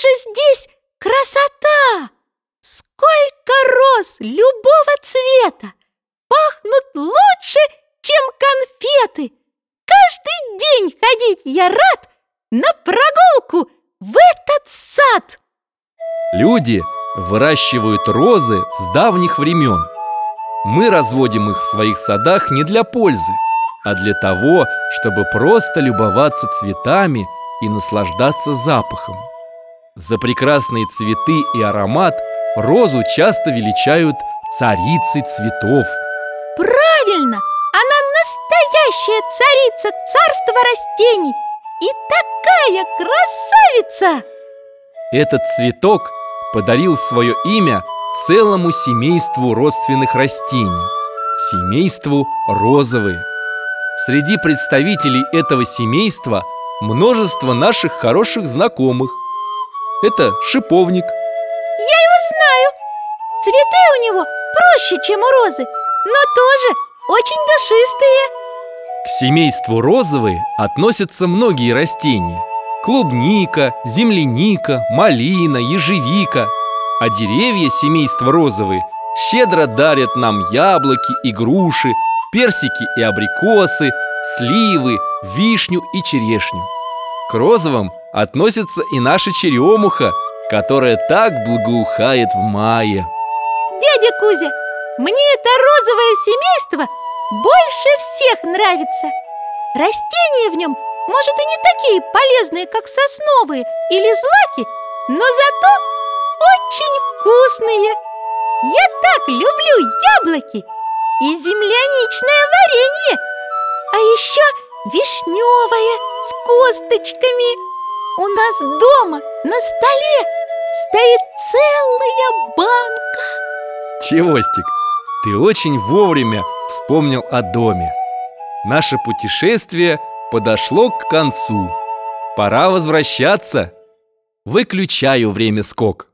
же здесь красота! Сколько роз любого цвета! Пахнут лучше, чем конфеты! Каждый день ходить я рад на прогулку в этот сад! Люди выращивают розы с давних времен. Мы разводим их в своих садах не для пользы, а для того, чтобы просто любоваться цветами и наслаждаться запахом. За прекрасные цветы и аромат розу часто величают царицей цветов. Правильно! Она настоящая царица царства растений и такая красавица! Этот цветок подарил свое имя целому семейству родственных растений – семейству розовые. Среди представителей этого семейства множество наших хороших знакомых. Это шиповник, Я его знаю! Цветы у него проще, чем у розы, но тоже очень душистые. К семейству розовые относятся многие растения. Клубника, земляника, малина, ежевика. А деревья семейства розовые щедро дарят нам яблоки и груши Персики и абрикосы, сливы, вишню и черешню. К розовым относится и наша черемуха Которая так благоухает в мае. Дядя Кузя, мне это розовое семейство больше всех нравится. Растения в нем, может, и не такие полезные, как сосновые или злаки Но зато очень вкусные. Я так люблю яблоки и земляничное варенье А еще вишневое с косточками У нас дома на столе стоит целая банка. Чевостик, ты очень вовремя вспомнил о доме. Наше путешествие подошло к концу. Пора возвращаться. Выключаю время скок